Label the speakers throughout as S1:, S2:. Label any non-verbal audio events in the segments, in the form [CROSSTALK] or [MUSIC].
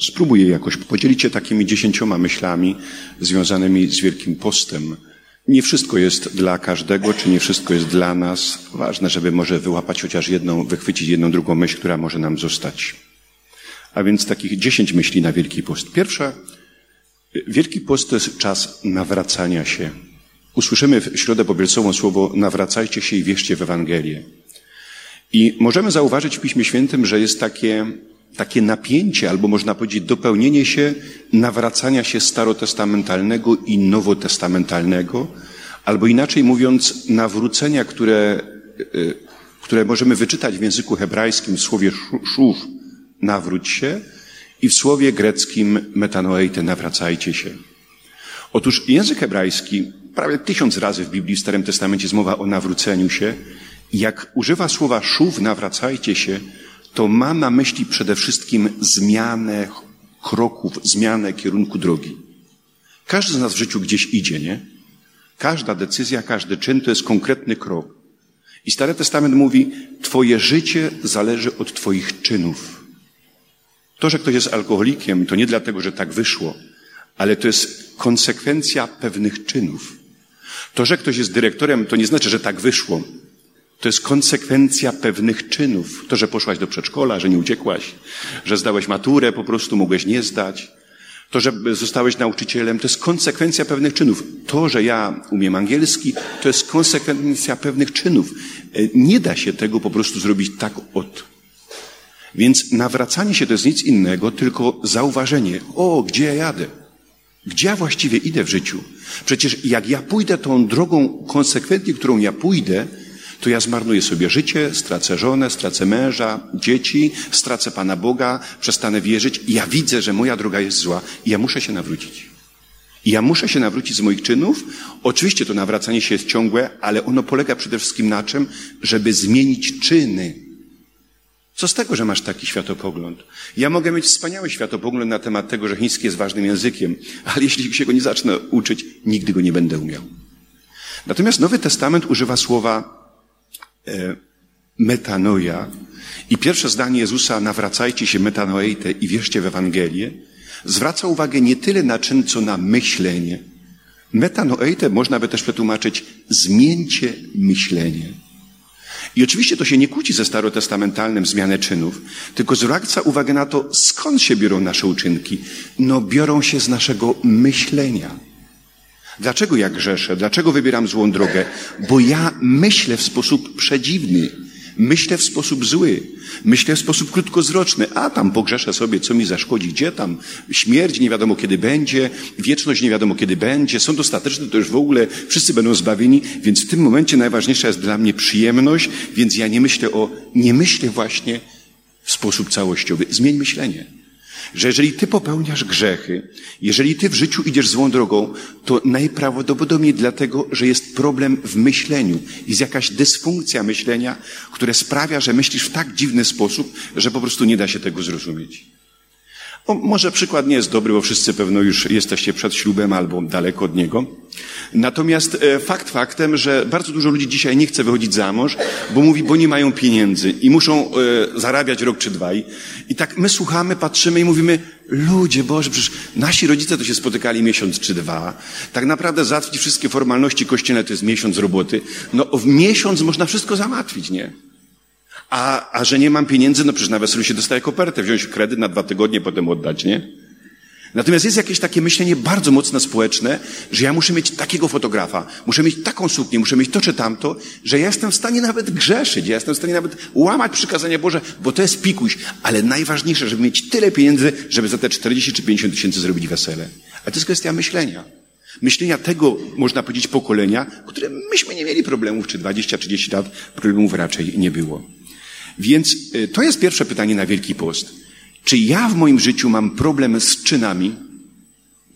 S1: spróbuję jakoś podzielić się takimi dziesięcioma myślami związanymi z Wielkim Postem. Nie wszystko jest dla każdego, czy nie wszystko jest dla nas. Ważne, żeby może wyłapać chociaż jedną, wychwycić jedną, drugą myśl, która może nam zostać. A więc takich dziesięć myśli na Wielki Post. Pierwsza, Wielki Post to jest czas nawracania się. Usłyszymy w środę pobielcową słowo nawracajcie się i wierzcie w Ewangelię. I możemy zauważyć w Piśmie Świętym, że jest takie, takie napięcie, albo można powiedzieć dopełnienie się nawracania się starotestamentalnego i nowotestamentalnego, albo inaczej mówiąc, nawrócenia, które, y, które możemy wyczytać w języku hebrajskim w słowie szusz, nawróć się, i w słowie greckim metanoeite, nawracajcie się. Otóż język hebrajski prawie tysiąc razy w Biblii w Starym Testamencie jest mowa o nawróceniu się. Jak używa słowa szuw, nawracajcie się, to ma na myśli przede wszystkim zmianę kroków, zmianę kierunku drogi. Każdy z nas w życiu gdzieś idzie, nie? Każda decyzja, każdy czyn to jest konkretny krok. I Stary Testament mówi, Twoje życie zależy od Twoich czynów. To, że ktoś jest alkoholikiem, to nie dlatego, że tak wyszło, ale to jest konsekwencja pewnych czynów. To, że ktoś jest dyrektorem, to nie znaczy, że tak wyszło. To jest konsekwencja pewnych czynów. To, że poszłaś do przedszkola, że nie uciekłaś, że zdałeś maturę, po prostu mogłeś nie zdać. To, że zostałeś nauczycielem, to jest konsekwencja pewnych czynów. To, że ja umiem angielski, to jest konsekwencja pewnych czynów. E, nie da się tego po prostu zrobić tak od. Więc nawracanie się to jest nic innego, tylko zauważenie, o, gdzie ja jadę? Gdzie ja właściwie idę w życiu? Przecież jak ja pójdę tą drogą konsekwentnie, którą ja pójdę, to ja zmarnuję sobie życie, stracę żonę, stracę męża, dzieci, stracę Pana Boga, przestanę wierzyć. Ja widzę, że moja droga jest zła i ja muszę się nawrócić. I ja muszę się nawrócić z moich czynów. Oczywiście to nawracanie się jest ciągłe, ale ono polega przede wszystkim na czym, żeby zmienić czyny. Co z tego, że masz taki światopogląd? Ja mogę mieć wspaniały światopogląd na temat tego, że chiński jest ważnym językiem, ale jeśli się go nie zacznę uczyć, nigdy go nie będę umiał. Natomiast Nowy Testament używa słowa metanoja i pierwsze zdanie Jezusa, nawracajcie się metanoeite i wierzcie w Ewangelię, zwraca uwagę nie tyle na czyn, co na myślenie. Metanoeite można by też przetłumaczyć zmieńcie myślenie. I oczywiście to się nie kłóci ze starotestamentalnym zmianę czynów, tylko zwraca uwagę na to, skąd się biorą nasze uczynki. No biorą się z naszego myślenia. Dlaczego ja grzeszę? Dlaczego wybieram złą drogę? Bo ja myślę w sposób przedziwny. Myślę w sposób zły, myślę w sposób krótkowzroczny, a tam pogrzeszę sobie, co mi zaszkodzi, gdzie tam śmierć nie wiadomo kiedy będzie, wieczność nie wiadomo kiedy będzie, sąd ostateczny to już w ogóle wszyscy będą zbawieni, więc w tym momencie najważniejsza jest dla mnie przyjemność, więc ja nie myślę o, nie myślę właśnie w sposób całościowy. Zmień myślenie że jeżeli ty popełniasz grzechy, jeżeli ty w życiu idziesz złą drogą, to najprawdopodobniej dlatego, że jest problem w myśleniu. Jest jakaś dysfunkcja myślenia, która sprawia, że myślisz w tak dziwny sposób, że po prostu nie da się tego zrozumieć. O, może przykład nie jest dobry, bo wszyscy pewno już jesteście przed ślubem albo daleko od niego. Natomiast e, fakt faktem, że bardzo dużo ludzi dzisiaj nie chce wychodzić za mąż, bo mówi, bo nie mają pieniędzy i muszą e, zarabiać rok czy dwaj. I tak my słuchamy, patrzymy i mówimy, ludzie Boże, przecież nasi rodzice to się spotykali miesiąc czy dwa. Tak naprawdę załatwić wszystkie formalności kościelne to jest miesiąc roboty. No w miesiąc można wszystko załatwić, nie? A, a że nie mam pieniędzy, no przecież na weselu się dostaje kopertę, wziąć kredyt na dwa tygodnie, potem oddać, nie? Natomiast jest jakieś takie myślenie bardzo mocno społeczne, że ja muszę mieć takiego fotografa, muszę mieć taką suknię, muszę mieć to czy tamto, że ja jestem w stanie nawet grzeszyć, ja jestem w stanie nawet łamać przykazania Boże, bo to jest pikuś. Ale najważniejsze, żeby mieć tyle pieniędzy, żeby za te 40 czy 50 tysięcy zrobić wesele. A to jest kwestia myślenia. Myślenia tego, można powiedzieć, pokolenia, które myśmy nie mieli problemów, czy 20-30 lat problemów raczej nie było. Więc y, to jest pierwsze pytanie na Wielki Post. Czy ja w moim życiu mam problem z czynami?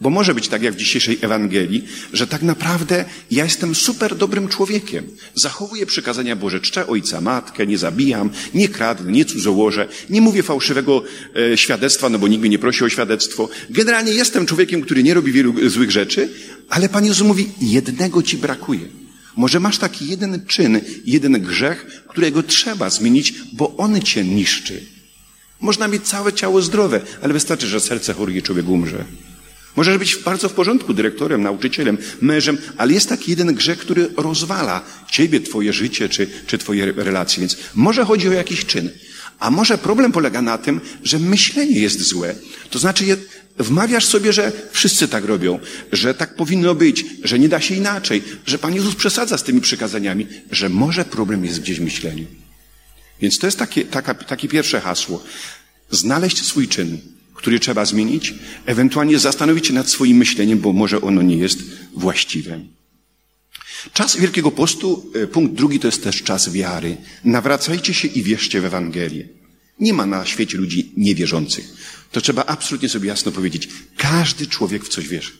S1: Bo może być tak jak w dzisiejszej Ewangelii, że tak naprawdę ja jestem super dobrym człowiekiem. Zachowuję przykazania Boże, czczę ojca, matkę, nie zabijam, nie kradnę, nie cudzołożę, nie mówię fałszywego e, świadectwa, no bo nikt mnie nie prosi o świadectwo. Generalnie jestem człowiekiem, który nie robi wielu złych rzeczy, ale Pan Jezus mówi, jednego ci brakuje. Może masz taki jeden czyn, jeden grzech, którego trzeba zmienić, bo on cię niszczy. Można mieć całe ciało zdrowe, ale wystarczy, że serce choruje człowiek umrze. Możesz być bardzo w porządku dyrektorem, nauczycielem, mężem, ale jest taki jeden grzech, który rozwala ciebie, twoje życie czy, czy twoje relacje. Więc może chodzi o jakiś czyn. A może problem polega na tym, że myślenie jest złe. To znaczy, wmawiasz sobie, że wszyscy tak robią, że tak powinno być, że nie da się inaczej, że Pan Jezus przesadza z tymi przykazaniami, że może problem jest gdzieś w myśleniu. Więc to jest takie, taka, takie pierwsze hasło. Znaleźć swój czyn, który trzeba zmienić, ewentualnie zastanowić się nad swoim myśleniem, bo może ono nie jest właściwe. Czas Wielkiego Postu, e, punkt drugi, to jest też czas wiary. Nawracajcie się i wierzcie w Ewangelię. Nie ma na świecie ludzi niewierzących. To trzeba absolutnie sobie jasno powiedzieć. Każdy człowiek w coś wierzy.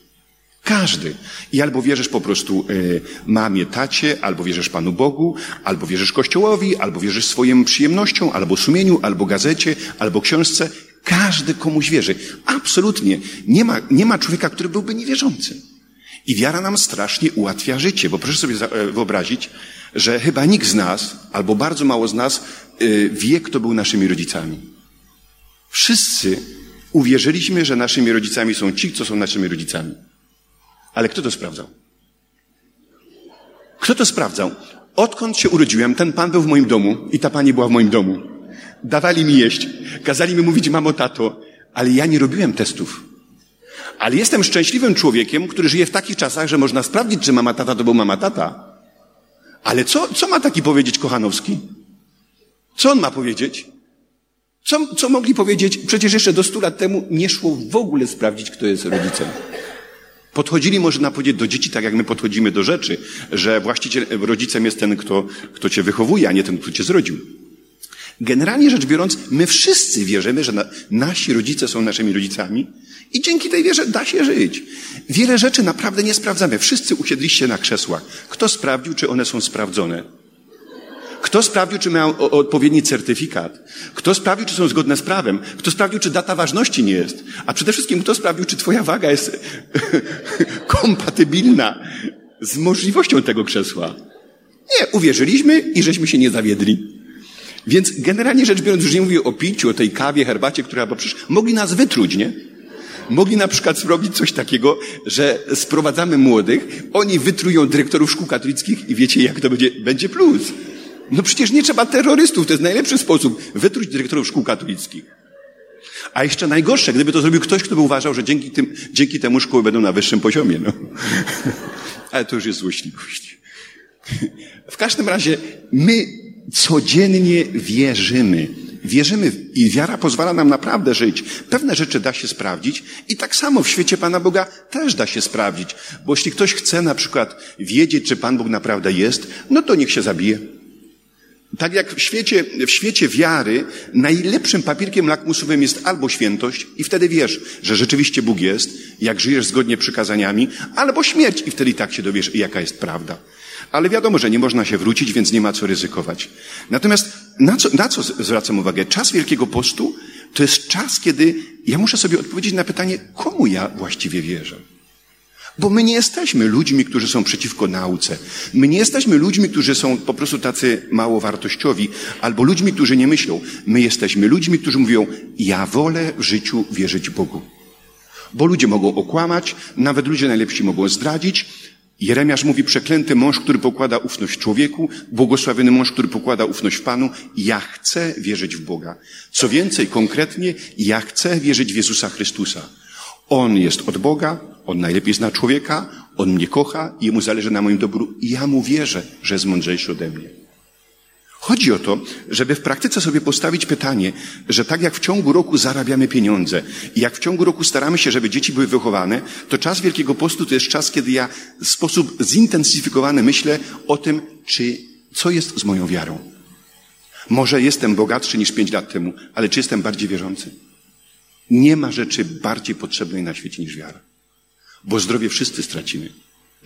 S1: Każdy. I albo wierzysz po prostu y, mamie, tacie, albo wierzysz Panu Bogu, albo wierzysz Kościołowi, albo wierzysz swoim przyjemnościom, albo sumieniu, albo gazecie, albo książce. Każdy komuś wierzy. Absolutnie. Nie ma, nie ma człowieka, który byłby niewierzący. I wiara nam strasznie ułatwia życie, bo proszę sobie e, wyobrazić, że chyba nikt z nas, albo bardzo mało z nas, y, wie, kto był naszymi rodzicami. Wszyscy uwierzyliśmy, że naszymi rodzicami są ci, co są naszymi rodzicami. Ale kto to sprawdzał? Kto to sprawdzał? Odkąd się urodziłem, ten pan był w moim domu i ta pani była w moim domu. Dawali mi jeść, kazali mi mówić mamo, tato, ale ja nie robiłem testów. Ale jestem szczęśliwym człowiekiem, który żyje w takich czasach, że można sprawdzić, czy mama, tata to był mama, tata. Ale co, co ma taki powiedzieć Kochanowski? Co on ma powiedzieć? Co, co mogli powiedzieć? Przecież jeszcze do stu lat temu nie szło w ogóle sprawdzić, kto jest rodzicem. Podchodzili, można powiedzieć, do dzieci tak, jak my podchodzimy do rzeczy, że właściciel, rodzicem jest ten, kto, kto cię wychowuje, a nie ten, kto cię zrodził. Generalnie rzecz biorąc, my wszyscy wierzymy, że na, nasi rodzice są naszymi rodzicami i dzięki tej wierze da się żyć. Wiele rzeczy naprawdę nie sprawdzamy. Wszyscy usiedliście na krzesłach. Kto sprawdził, czy one są sprawdzone? Kto sprawdził, czy mają odpowiedni certyfikat? Kto sprawdził, czy są zgodne z prawem? Kto sprawdził, czy data ważności nie jest? A przede wszystkim, kto sprawdził, czy twoja waga jest [LAUGHS] kompatybilna z możliwością tego krzesła? Nie, uwierzyliśmy i żeśmy się nie zawiedli. Więc generalnie rzecz biorąc, już nie mówię o piciu, o tej kawie, herbacie, która, bo przecież mogli nas wytruć, nie? Mogli na przykład zrobić coś takiego, że sprowadzamy młodych, oni wytrują dyrektorów szkół katolickich i wiecie, jak to będzie, będzie plus. No przecież nie trzeba terrorystów, to jest najlepszy sposób wytruć dyrektorów szkół katolickich. A jeszcze najgorsze, gdyby to zrobił ktoś, kto by uważał, że dzięki, tym, dzięki temu szkoły będą na wyższym poziomie. No. [LAUGHS] Ale to już jest złośliwość. [LAUGHS] W każdym razie my codziennie wierzymy. Wierzymy i wiara pozwala nam naprawdę żyć. Pewne rzeczy da się sprawdzić i tak samo w świecie Pana Boga też da się sprawdzić. Bo jeśli ktoś chce na przykład wiedzieć, czy Pan Bóg naprawdę jest, no to niech się zabije. Tak jak w świecie, w świecie wiary najlepszym papierkiem lakmusowym jest albo świętość i wtedy wiesz, że rzeczywiście Bóg jest, jak żyjesz zgodnie przykazaniami, albo śmierć i wtedy i tak się dowiesz, jaka jest prawda. Ale wiadomo, że nie można się wrócić, więc nie ma co ryzykować. Natomiast na co, na co zwracam uwagę? Czas Wielkiego Postu to jest czas, kiedy ja muszę sobie odpowiedzieć na pytanie, komu ja właściwie wierzę. Bo my nie jesteśmy ludźmi, którzy są przeciwko nauce. My nie jesteśmy ludźmi, którzy są po prostu tacy mało wartościowi, albo ludźmi, którzy nie myślą. My jesteśmy ludźmi, którzy mówią, ja wolę w życiu wierzyć Bogu. Bo ludzie mogą okłamać, nawet ludzie najlepsi mogą zdradzić. Jeremiasz mówi, przeklęty mąż, który pokłada ufność człowieku, błogosławiony mąż, który pokłada ufność Panu. Ja chcę wierzyć w Boga. Co więcej, konkretnie, ja chcę wierzyć w Jezusa Chrystusa. On jest od Boga, on najlepiej zna człowieka, on mnie kocha jemu zależy na moim dobru i ja mu wierzę, że jest mądrzejszy ode mnie. Chodzi o to, żeby w praktyce sobie postawić pytanie, że tak jak w ciągu roku zarabiamy pieniądze i jak w ciągu roku staramy się, żeby dzieci były wychowane, to czas Wielkiego Postu to jest czas, kiedy ja w sposób zintensyfikowany myślę o tym, czy, co jest z moją wiarą. Może jestem bogatszy niż pięć lat temu, ale czy jestem bardziej wierzący? Nie ma rzeczy bardziej potrzebnej na świecie niż wiara. Bo zdrowie wszyscy stracimy.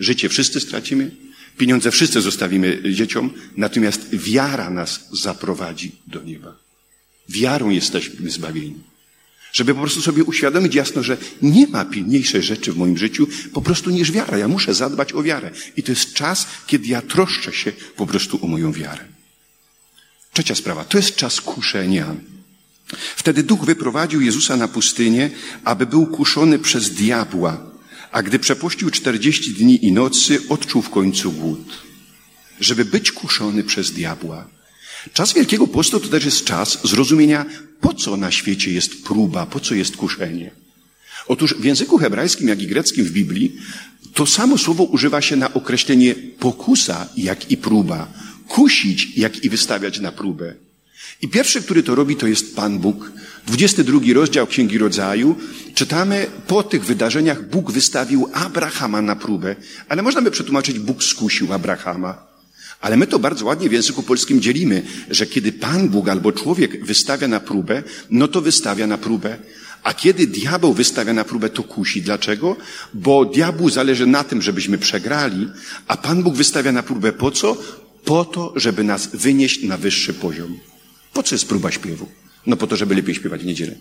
S1: Życie wszyscy stracimy. Pieniądze wszyscy zostawimy dzieciom. Natomiast wiara nas zaprowadzi do nieba. Wiarą jesteśmy zbawieni. Żeby po prostu sobie uświadomić jasno, że nie ma pilniejszej rzeczy w moim życiu po prostu niż wiara. Ja muszę zadbać o wiarę. I to jest czas, kiedy ja troszczę się po prostu o moją wiarę. Trzecia sprawa. To jest czas kuszenia. Wtedy duch wyprowadził Jezusa na pustynię, aby był kuszony przez diabła, a gdy przepuścił czterdzieści dni i nocy, odczuł w końcu głód. Żeby być kuszony przez diabła. Czas Wielkiego Postu to też jest czas zrozumienia, po co na świecie jest próba, po co jest kuszenie. Otóż w języku hebrajskim, jak i greckim w Biblii, to samo słowo używa się na określenie pokusa, jak i próba. Kusić, jak i wystawiać na próbę. I pierwszy, który to robi, to jest Pan Bóg. 22 rozdział Księgi Rodzaju. Czytamy, po tych wydarzeniach Bóg wystawił Abrahama na próbę, ale można by przetłumaczyć, Bóg skusił Abrahama. Ale my to bardzo ładnie w języku polskim dzielimy, że kiedy Pan Bóg albo człowiek wystawia na próbę, no to wystawia na próbę. A kiedy diabeł wystawia na próbę, to kusi. Dlaczego? Bo diabłu zależy na tym, żebyśmy przegrali, a Pan Bóg wystawia na próbę po co? Po to, żeby nas wynieść na wyższy poziom. Po co jest próba śpiewu? No po to, żeby lepiej śpiewać w niedzielę.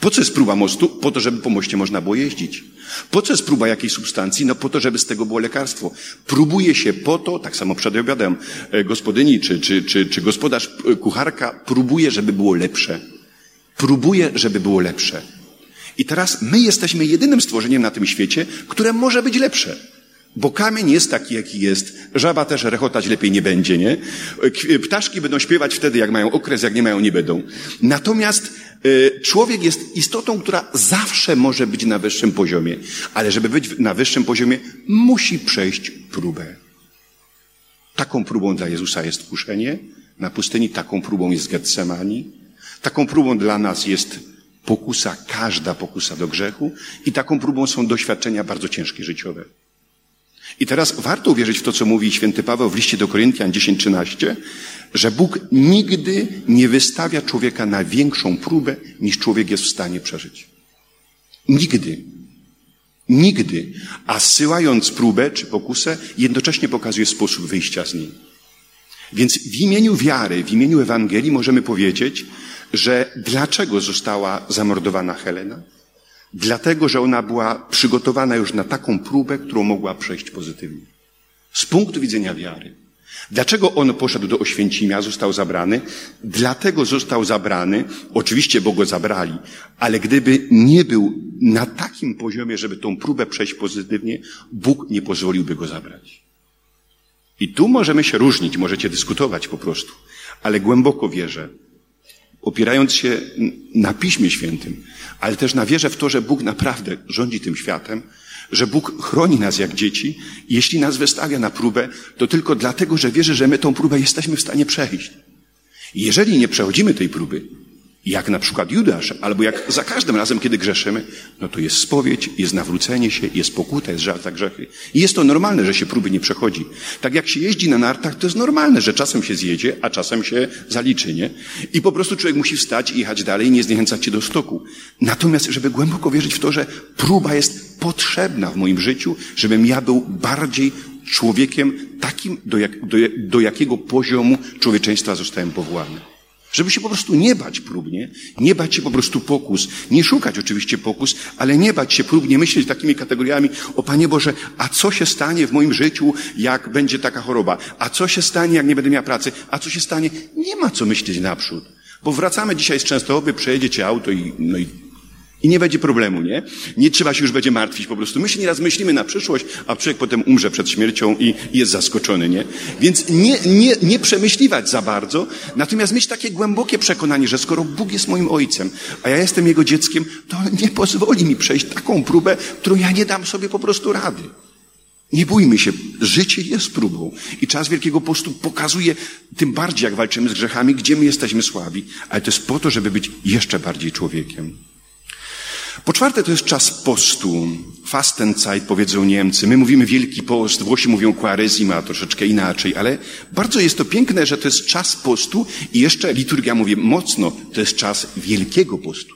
S1: Po co jest próba mostu? Po to, żeby po moście można było jeździć. Po co jest próba jakiejś substancji? No po to, żeby z tego było lekarstwo. Próbuje się po to, tak samo przed obiadem, e, gospodyni czy, czy, czy, czy gospodarz, e, kucharka próbuje, żeby było lepsze. Próbuje, żeby było lepsze. I teraz my jesteśmy jedynym stworzeniem na tym świecie, które może być lepsze. Bo kamień jest taki, jaki jest. Żaba też rechotać lepiej nie będzie, nie? Ptaszki będą śpiewać wtedy, jak mają okres, jak nie mają, nie będą. Natomiast y, człowiek jest istotą, która zawsze może być na wyższym poziomie. Ale żeby być na wyższym poziomie, musi przejść próbę. Taką próbą dla Jezusa jest kuszenie na pustyni, taką próbą jest Getsemani. Taką próbą dla nas jest pokusa, każda pokusa do grzechu i taką próbą są doświadczenia bardzo ciężkie życiowe. I teraz warto uwierzyć w to, co mówi święty Paweł w liście do Koryntian 10:13, że Bóg nigdy nie wystawia człowieka na większą próbę, niż człowiek jest w stanie przeżyć. Nigdy. Nigdy. A zsyłając próbę czy pokusę, jednocześnie pokazuje sposób wyjścia z niej. Więc w imieniu wiary, w imieniu Ewangelii możemy powiedzieć, że dlaczego została zamordowana Helena? Dlatego, że ona była przygotowana już na taką próbę, którą mogła przejść pozytywnie. Z punktu widzenia wiary. Dlaczego on poszedł do Oświęcimia, został zabrany? Dlatego został zabrany, oczywiście, bo go zabrali, ale gdyby nie był na takim poziomie, żeby tą próbę przejść pozytywnie, Bóg nie pozwoliłby go zabrać. I tu możemy się różnić, możecie dyskutować po prostu, ale głęboko wierzę, opierając się na Piśmie Świętym, ale też na wierze w to, że Bóg naprawdę rządzi tym światem, że Bóg chroni nas jak dzieci jeśli nas wystawia na próbę, to tylko dlatego, że wierzy, że my tą próbę jesteśmy w stanie przejść. Jeżeli nie przechodzimy tej próby, jak na przykład Judasz, albo jak za każdym razem, kiedy grzeszymy, no to jest spowiedź, jest nawrócenie się, jest pokuta, jest żal grzechy. I jest to normalne, że się próby nie przechodzi. Tak jak się jeździ na nartach, to jest normalne, że czasem się zjedzie, a czasem się zaliczy, nie? I po prostu człowiek musi wstać i jechać dalej nie zniechęcać się do stoku. Natomiast, żeby głęboko wierzyć w to, że próba jest potrzebna w moim życiu, żebym ja był bardziej człowiekiem takim, do, jak, do, do jakiego poziomu człowieczeństwa zostałem powołany. Żeby się po prostu nie bać próbnie, nie bać się po prostu pokus, nie szukać oczywiście pokus, ale nie bać się próbnie, myśleć takimi kategoriami, o Panie Boże, a co się stanie w moim życiu, jak będzie taka choroba? A co się stanie, jak nie będę miał pracy? A co się stanie? Nie ma co myśleć naprzód. Bo wracamy dzisiaj z Częstochowy, przejedzie cię auto i, no i i nie będzie problemu, nie? Nie trzeba się już będzie martwić po prostu. My się nieraz myślimy na przyszłość, a człowiek potem umrze przed śmiercią i jest zaskoczony, nie? Więc nie, nie, nie przemyśliwać za bardzo, natomiast mieć takie głębokie przekonanie, że skoro Bóg jest moim ojcem, a ja jestem jego dzieckiem, to nie pozwoli mi przejść taką próbę, którą ja nie dam sobie po prostu rady. Nie bójmy się, życie jest próbą i czas Wielkiego Postu pokazuje, tym bardziej jak walczymy z grzechami, gdzie my jesteśmy słabi, ale to jest po to, żeby być jeszcze bardziej człowiekiem. Po czwarte, to jest czas postu. Fastenzeit powiedzą Niemcy. My mówimy Wielki Post, Włosi mówią Quaresima, troszeczkę inaczej, ale bardzo jest to piękne, że to jest czas postu i jeszcze liturgia mówi mocno, to jest czas Wielkiego Postu.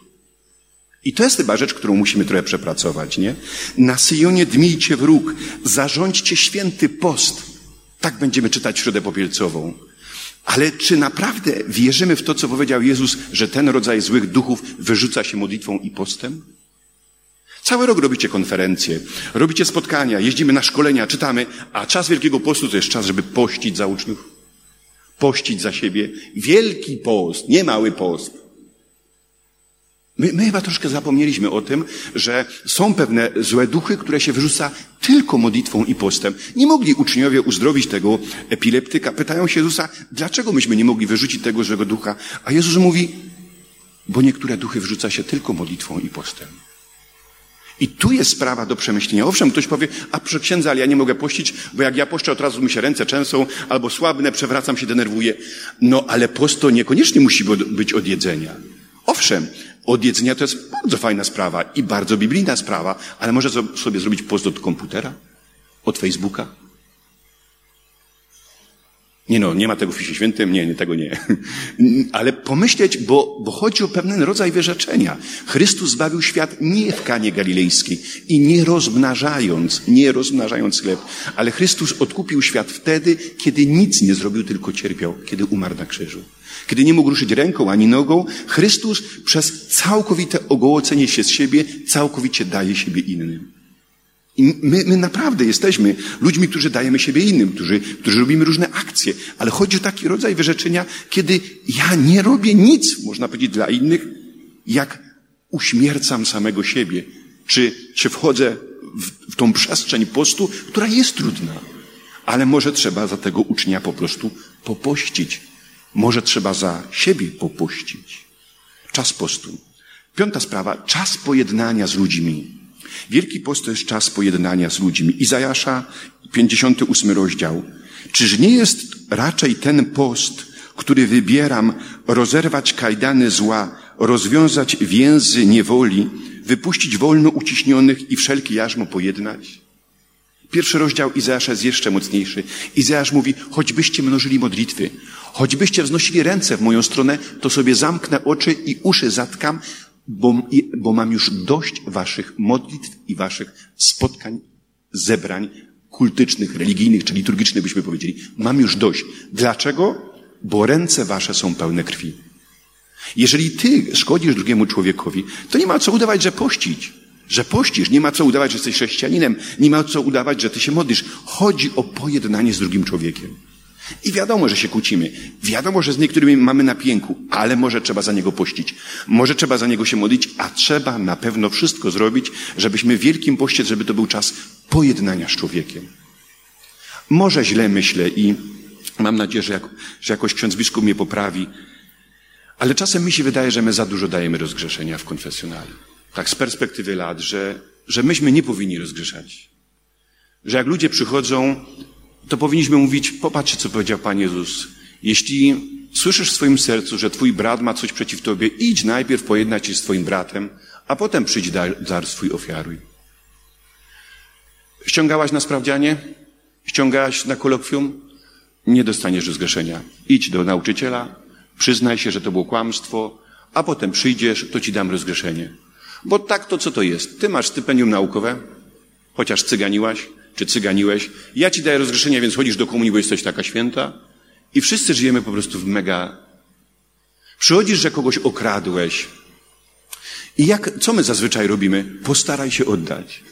S1: I to jest chyba rzecz, którą musimy trochę przepracować, nie? Na Syjonie dmijcie wróg, zarządźcie święty post. Tak będziemy czytać Środę Popielcową. Ale czy naprawdę wierzymy w to, co powiedział Jezus, że ten rodzaj złych duchów wyrzuca się modlitwą i postem? Cały rok robicie konferencje, robicie spotkania, jeździmy na szkolenia, czytamy, a czas Wielkiego Postu to jest czas, żeby pościć za uczniów, pościć za siebie. Wielki post, nie mały post. My, my chyba troszkę zapomnieliśmy o tym, że są pewne złe duchy, które się wyrzuca tylko modlitwą i postem. Nie mogli uczniowie uzdrowić tego epileptyka. Pytają się Jezusa, dlaczego myśmy nie mogli wyrzucić tego złego ducha? A Jezus mówi, bo niektóre duchy wrzuca się tylko modlitwą i postem. I tu jest sprawa do przemyślenia. Owszem, ktoś powie, a proszę księdza, ale ja nie mogę pościć, bo jak ja poszczę, od razu mi się ręce trzęsą, albo słabnę, przewracam się, denerwuję. No, ale post to niekoniecznie musi być od jedzenia. Owszem, od jedzenia to jest bardzo fajna sprawa i bardzo biblijna sprawa, ale może sobie zrobić post od komputera? Od Facebooka? Nie no, nie ma tego w Piśmie Świętym, nie, nie, tego nie. [LAUGHS] Ale pomyśleć, bo, bo chodzi o pewien rodzaj wyrzeczenia. Chrystus zbawił świat nie w Kanie Galilejskiej i nie rozmnażając, nie rozmnażając chleb, ale Chrystus odkupił świat wtedy, kiedy nic nie zrobił, tylko cierpiał, kiedy umarł na krzyżu. Kiedy nie mógł ruszyć ręką ani nogą, Chrystus przez całkowite ogołocenie się z siebie całkowicie daje siebie innym. I my, my naprawdę jesteśmy ludźmi, którzy dajemy siebie innym, którzy, którzy robimy różne akcje, ale chodzi o taki rodzaj wyrzeczenia, kiedy ja nie robię nic, można powiedzieć, dla innych, jak uśmiercam samego siebie, czy, czy wchodzę w, w tą przestrzeń postu, która jest trudna. Ale może trzeba za tego ucznia po prostu popościć. Może trzeba za siebie popuścić. Czas postu. Piąta sprawa, czas pojednania z ludźmi. Wielki post to jest czas pojednania z ludźmi. Izajasza, 58 rozdział. Czyż nie jest raczej ten post, który wybieram, rozerwać kajdany zła, rozwiązać więzy niewoli, wypuścić wolno uciśnionych i wszelkie jarzmo pojednać? Pierwszy rozdział Izajasza jest jeszcze mocniejszy. Izajasz mówi, choćbyście mnożyli modlitwy, choćbyście wznosili ręce w moją stronę, to sobie zamknę oczy i uszy zatkam, bo, bo mam już dość waszych modlitw i waszych spotkań, zebrań kultycznych, religijnych czy liturgicznych, byśmy powiedzieli. Mam już dość. Dlaczego? Bo ręce wasze są pełne krwi. Jeżeli ty szkodzisz drugiemu człowiekowi, to nie ma co udawać, że pościć. Że pościsz, nie ma co udawać, że jesteś chrześcijaninem, nie ma co udawać, że ty się modlisz. Chodzi o pojednanie z drugim człowiekiem. I wiadomo, że się kłócimy. Wiadomo, że z niektórymi mamy na pięku, ale może trzeba za niego pościć. Może trzeba za niego się modlić, a trzeba na pewno wszystko zrobić, żebyśmy w Wielkim Poście, żeby to był czas pojednania z człowiekiem. Może źle myślę i mam nadzieję, że, jak, że jakoś ksiądz biskup mnie poprawi, ale czasem mi się wydaje, że my za dużo dajemy rozgrzeszenia w konfesjonale. Tak z perspektywy lat, że, że myśmy nie powinni rozgrzeszać. Że jak ludzie przychodzą to powinniśmy mówić, popatrz, co powiedział Pan Jezus. Jeśli słyszysz w swoim sercu, że twój brat ma coś przeciw tobie, idź najpierw pojednać się z twoim bratem, a potem przyjdź dar, dar swój ofiaruj. Ściągałaś na sprawdzianie? Ściągałaś na kolokwium? Nie dostaniesz rozgrzeszenia. Idź do nauczyciela, przyznaj się, że to było kłamstwo, a potem przyjdziesz, to ci dam rozgrzeszenie. Bo tak to co to jest? Ty masz stypendium naukowe, chociaż cyganiłaś, czy cyganiłeś, ja ci daję rozgrzeszenie, więc chodzisz do komunii, bo jesteś taka święta. I wszyscy żyjemy po prostu w mega. Przychodzisz, że kogoś okradłeś. I jak, co my zazwyczaj robimy? Postaraj się oddać.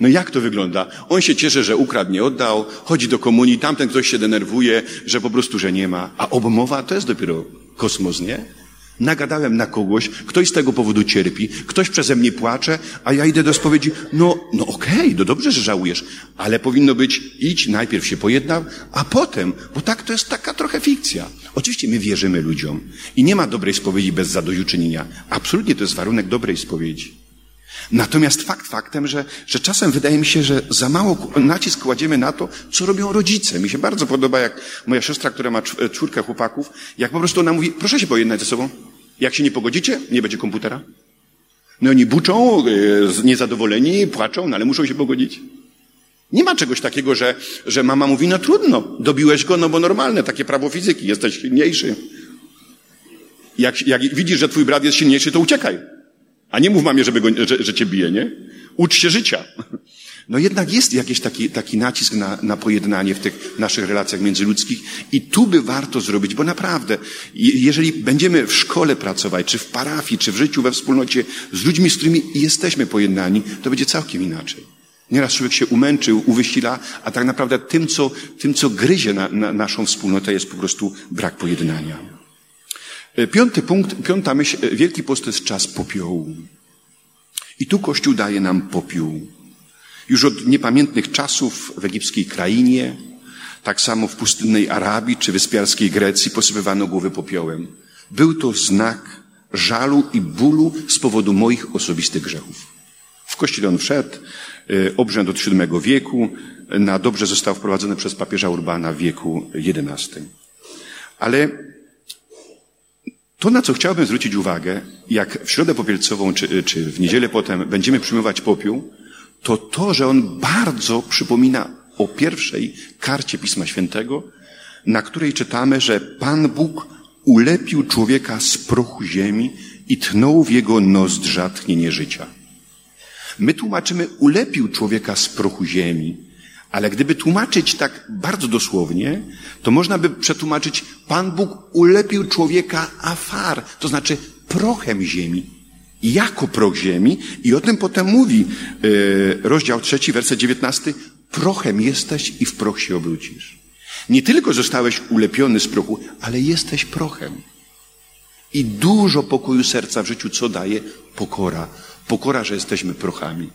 S1: No jak to wygląda? On się cieszy, że ukradł, nie oddał, chodzi do komunii, tamten ktoś się denerwuje, że po prostu, że nie ma. A obmowa to jest dopiero kosmos, nie? Nagadałem na kogoś, ktoś z tego powodu cierpi, ktoś przeze mnie płacze, a ja idę do spowiedzi. No, no okej, okay, no dobrze, że żałujesz, ale powinno być idź, najpierw się pojednał, a potem, bo tak to jest taka trochę fikcja. Oczywiście my wierzymy ludziom i nie ma dobrej spowiedzi bez zadośćuczynienia. Absolutnie to jest warunek dobrej spowiedzi. Natomiast fakt faktem, że, że czasem wydaje mi się, że za mało nacisk kładziemy na to, co robią rodzice. Mi się bardzo podoba, jak moja siostra, która ma czwórkę chłopaków, jak po prostu ona mówi, proszę się pojednać ze sobą. Jak się nie pogodzicie, nie będzie komputera. No oni buczą, e, niezadowoleni, płaczą, no ale muszą się pogodzić. Nie ma czegoś takiego, że, że mama mówi, no trudno, dobiłeś go, no bo normalne, takie prawo fizyki, jesteś silniejszy. Jak, jak widzisz, że twój brat jest silniejszy, to uciekaj. A nie mów mamie, żeby go, że, że cię bije, nie? Ucz się życia. No jednak jest jakiś taki, taki nacisk na, na pojednanie w tych naszych relacjach międzyludzkich i tu by warto zrobić, bo naprawdę, jeżeli będziemy w szkole pracować, czy w parafii, czy w życiu we wspólnocie z ludźmi, z którymi jesteśmy pojednani, to będzie całkiem inaczej. Nieraz człowiek się umęczył, uwysila, a tak naprawdę tym, co, tym, co gryzie na, na naszą wspólnotę, jest po prostu brak pojednania. E, piąty punkt, piąta myśl, e, Wielki Post to jest czas popiołu. I tu Kościół daje nam popiół. Już od niepamiętnych czasów w egipskiej krainie, tak samo w pustynnej Arabii czy wyspiarskiej Grecji posypywano głowy popiołem. Był to znak żalu i bólu z powodu moich osobistych grzechów. W kościele on wszedł, e, obrzęd od VII wieku, na dobrze został wprowadzony przez papieża Urbana w wieku XI. Ale to, na co chciałbym zwrócić uwagę, jak w środę popielcową czy, czy w niedzielę potem będziemy przyjmować popiół, to to, że on bardzo przypomina o pierwszej karcie Pisma Świętego, na której czytamy, że Pan Bóg ulepił człowieka z prochu ziemi i tnął w jego nozdrza tchnienie życia. My tłumaczymy ulepił człowieka z prochu ziemi, ale gdyby tłumaczyć tak bardzo dosłownie, to można by przetłumaczyć Pan Bóg ulepił człowieka afar, to znaczy prochem ziemi. Jako proch ziemi i o tym potem mówi yy, rozdział trzeci, werset dziewiętnasty. Prochem jesteś i w proch się obrócisz. Nie tylko zostałeś ulepiony z prochu, ale jesteś prochem. I dużo pokoju serca w życiu, co daje? Pokora. Pokora, że jesteśmy prochami.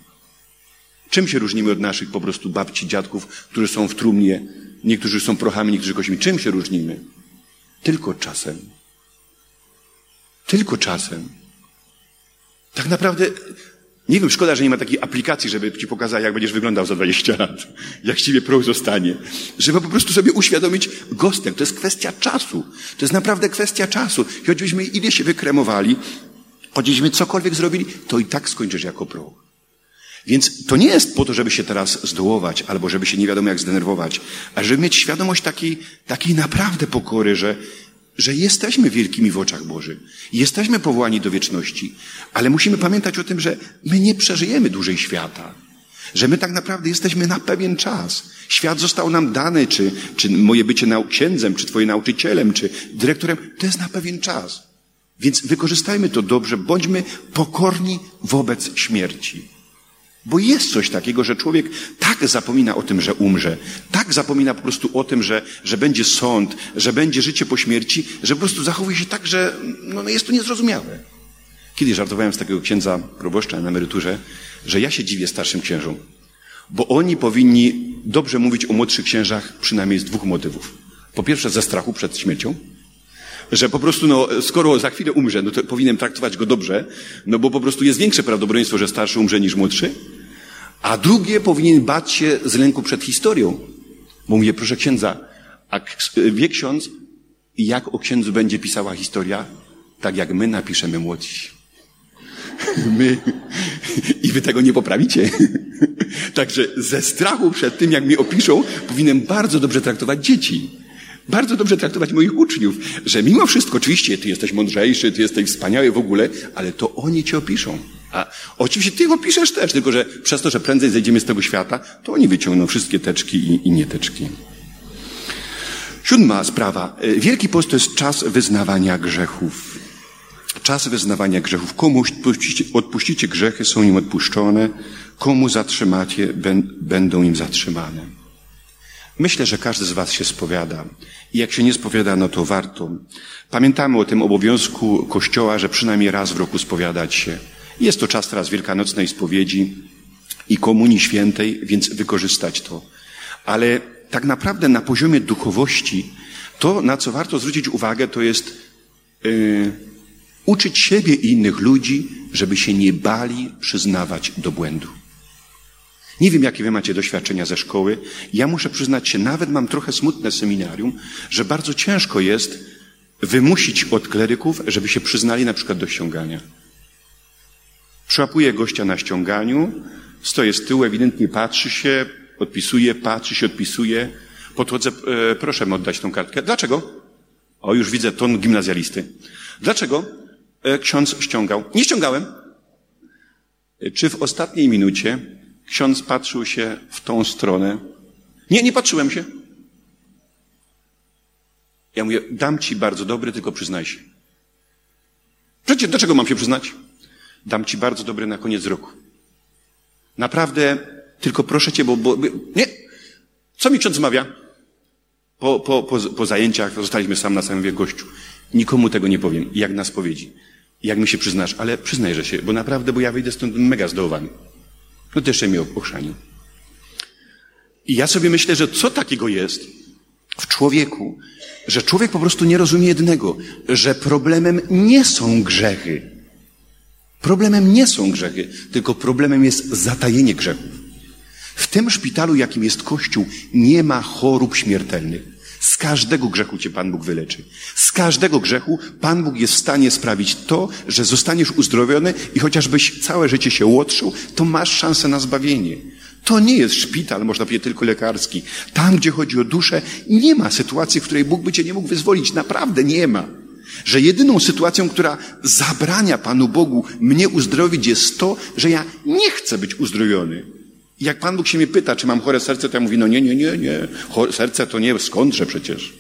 S1: Czym się różnimy od naszych po prostu babci, dziadków, którzy są w trumnie? Niektórzy są prochami, niektórzy kośćmi. Czym się różnimy? Tylko czasem. Tylko czasem. Tak naprawdę, nie wiem, szkoda, że nie ma takiej aplikacji, żeby ci pokazać, jak będziesz wyglądał za 20 lat. [LAUGHS] Jak z ciebie proch zostanie. Żeby po prostu sobie uświadomić gostek. To jest kwestia czasu. To jest naprawdę kwestia czasu. choćbyśmy ile się wykremowali, choćbyśmy cokolwiek zrobili, to i tak skończysz jako proch. Więc to nie jest po to, żeby się teraz zdołować, albo żeby się nie wiadomo jak zdenerwować, a żeby mieć świadomość takiej, takiej naprawdę pokory, że, że jesteśmy wielkimi w oczach Bożych. Jesteśmy powołani do wieczności, ale musimy pamiętać o tym, że my nie przeżyjemy dłużej świata. Że my tak naprawdę jesteśmy na pewien czas. Świat został nam dany, czy, czy moje bycie księdzem, czy twoje nauczycielem, czy dyrektorem, to jest na pewien czas. Więc wykorzystajmy to dobrze, bądźmy pokorni wobec śmierci. Bo jest coś takiego, że człowiek tak zapomina o tym, że umrze, tak zapomina po prostu o tym, że, że będzie sąd, że będzie życie po śmierci, że po prostu zachowuje się tak, że no, no jest to niezrozumiałe. Kiedyś żartowałem z takiego księdza proboszcza na emeryturze, że ja się dziwię starszym księżom, bo oni powinni dobrze mówić o młodszych księżach przynajmniej z dwóch motywów. Po pierwsze ze strachu przed śmiercią, że po prostu, no, skoro za chwilę umrze, no to powinienem traktować go dobrze, no bo po prostu jest większe prawdopodobieństwo, że starszy umrze niż młodszy. A drugie, powinien bać się z lęku przed historią. Bo mówię, proszę księdza, a wie ksiądz, jak o księdzu będzie pisała historia? Tak jak my napiszemy młodsi. [LAUGHS] My. I wy tego nie poprawicie. [LAUGHS] Także ze strachu przed tym, jak mi opiszą, powinienem bardzo dobrze traktować dzieci bardzo dobrze traktować moich uczniów, że mimo wszystko, oczywiście, ty jesteś mądrzejszy, ty jesteś wspaniały w ogóle, ale to oni cię opiszą. A oczywiście ty opiszesz też, tylko że przez to, że prędzej zejdziemy z tego świata, to oni wyciągną wszystkie teczki i, i nieteczki. Siódma sprawa. Wielki Post to jest czas wyznawania grzechów. Czas wyznawania grzechów. Komu odpuścicie, odpuścicie grzechy, są im odpuszczone. Komu zatrzymacie, będą im zatrzymane. Myślę, że każdy z Was się spowiada. I jak się nie spowiada, no to warto. Pamiętamy o tym obowiązku Kościoła, że przynajmniej raz w roku spowiadać się. Jest to czas teraz wielkanocnej spowiedzi i Komunii Świętej, więc wykorzystać to. Ale tak naprawdę na poziomie duchowości, to na co warto zwrócić uwagę, to jest yy, uczyć siebie i innych ludzi, żeby się nie bali przyznawać do błędu. Nie wiem, jakie wy macie doświadczenia ze szkoły. Ja muszę przyznać się, nawet mam trochę smutne seminarium, że bardzo ciężko jest wymusić od kleryków, żeby się przyznali na przykład do ściągania. Przyłapuję gościa na ściąganiu, stoję z tyłu, ewidentnie patrzy się, odpisuje, patrzy się, odpisuje. Podchodzę, e, proszę mi oddać tą kartkę. Dlaczego? O, już widzę ton gimnazjalisty. Dlaczego e, ksiądz ściągał? Nie ściągałem. E, czy w ostatniej minucie Ksiądz patrzył się w tą stronę. Nie, nie patrzyłem się. Ja mówię, dam ci bardzo dobry, tylko przyznaj się. Przecież dlaczego mam się przyznać? Dam ci bardzo dobry na koniec roku. Naprawdę, tylko proszę cię, bo, bo nie. Co mi ksiądz zmawia? Po, po, po, po zajęciach zostaliśmy sam na samym gościu. Nikomu tego nie powiem, jak na spowiedzi. Jak mi się przyznasz, ale przyznaj, że się, bo naprawdę, bo ja wyjdę stąd mega zdołowany. No też mnie ochrzanił. I ja sobie myślę, że co takiego jest w człowieku, że człowiek po prostu nie rozumie jednego, że problemem nie są grzechy. Problemem nie są grzechy, tylko problemem jest zatajenie grzechów. W tym szpitalu, jakim jest Kościół, nie ma chorób śmiertelnych. Z każdego grzechu cię Pan Bóg wyleczy. Z każdego grzechu Pan Bóg jest w stanie sprawić to, że zostaniesz uzdrowiony i chociażbyś całe życie się łotrzył, to masz szansę na zbawienie. To nie jest szpital, można powiedzieć, tylko lekarski. Tam, gdzie chodzi o duszę, nie ma sytuacji, w której Bóg by cię nie mógł wyzwolić. Naprawdę nie ma. Że jedyną sytuacją, która zabrania Panu Bogu mnie uzdrowić jest to, że ja nie chcę być uzdrowiony. I jak Pan Bóg się mnie pyta, czy mam chore serce, to ja mówię, no nie, nie, nie, nie. Chore serce to nie, skądże przecież.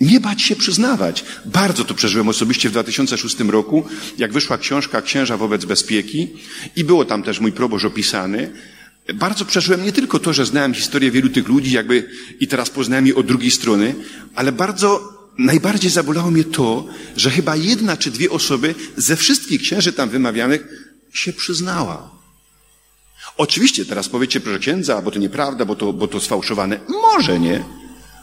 S1: Nie bać się przyznawać. Bardzo to przeżyłem osobiście w 2006 roku, jak wyszła książka Księża wobec bezpieki i było tam też mój proboszcz opisany. Bardzo przeżyłem nie tylko to, że znałem historię wielu tych ludzi, jakby i teraz poznałem je od drugiej strony, ale bardzo najbardziej zabolało mnie to, że chyba jedna czy dwie osoby ze wszystkich księży tam wymawianych się przyznała. Oczywiście teraz powiecie, proszę księdza, bo to nieprawda, bo to, bo to sfałszowane. Może nie.